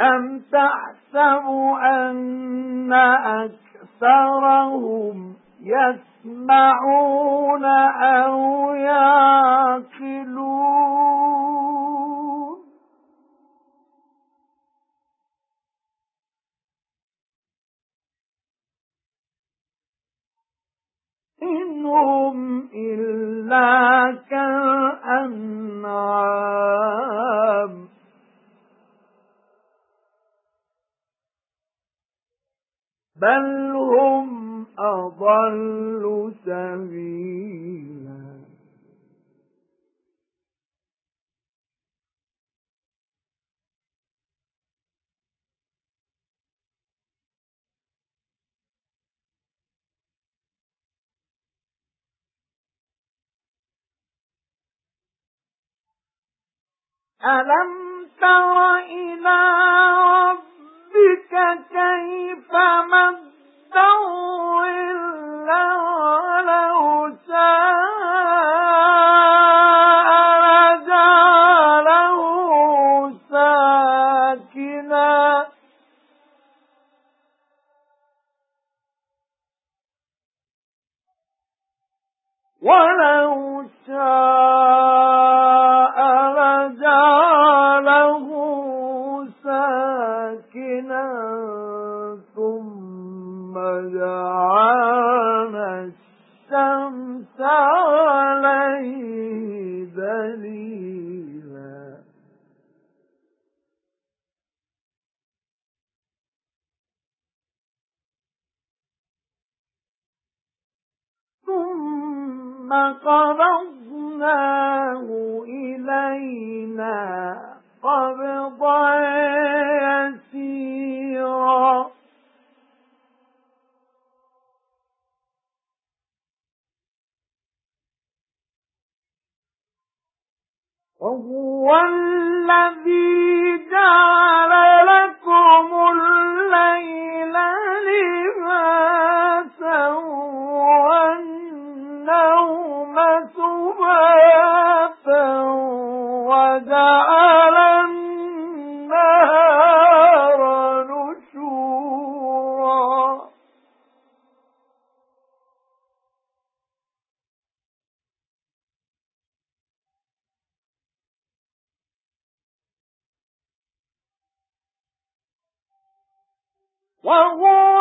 أَمْ تَحْسَبُ أَنَّ أَكْثَرَهُمْ يَسْمَعُونَ أَوْ يَعْقِلُونَ؟ إِنْهُمْ إِلَّا كَالْأَنْعَامِ. بَلْ هُمْ أَضَلُّ سَبِيلًا أَلَمْ تَرَ إِلَى رَبِّكَ وَلَوْ شَاءَ لَجَعَلَهُ سَاكِنًا ثُمَّ جَعَلْنَا الشَّمْسَ عَلَيْهِ دَلِيلًا ثُمَّ قَبَضْنَاهُ إِلَيْنَا قَبْضًا يَسِيرًا. وَهُوَ الَّذِي جَعَلَ وَجَعَلَ النَّهَارَ نُشُورًا. وَهُوَ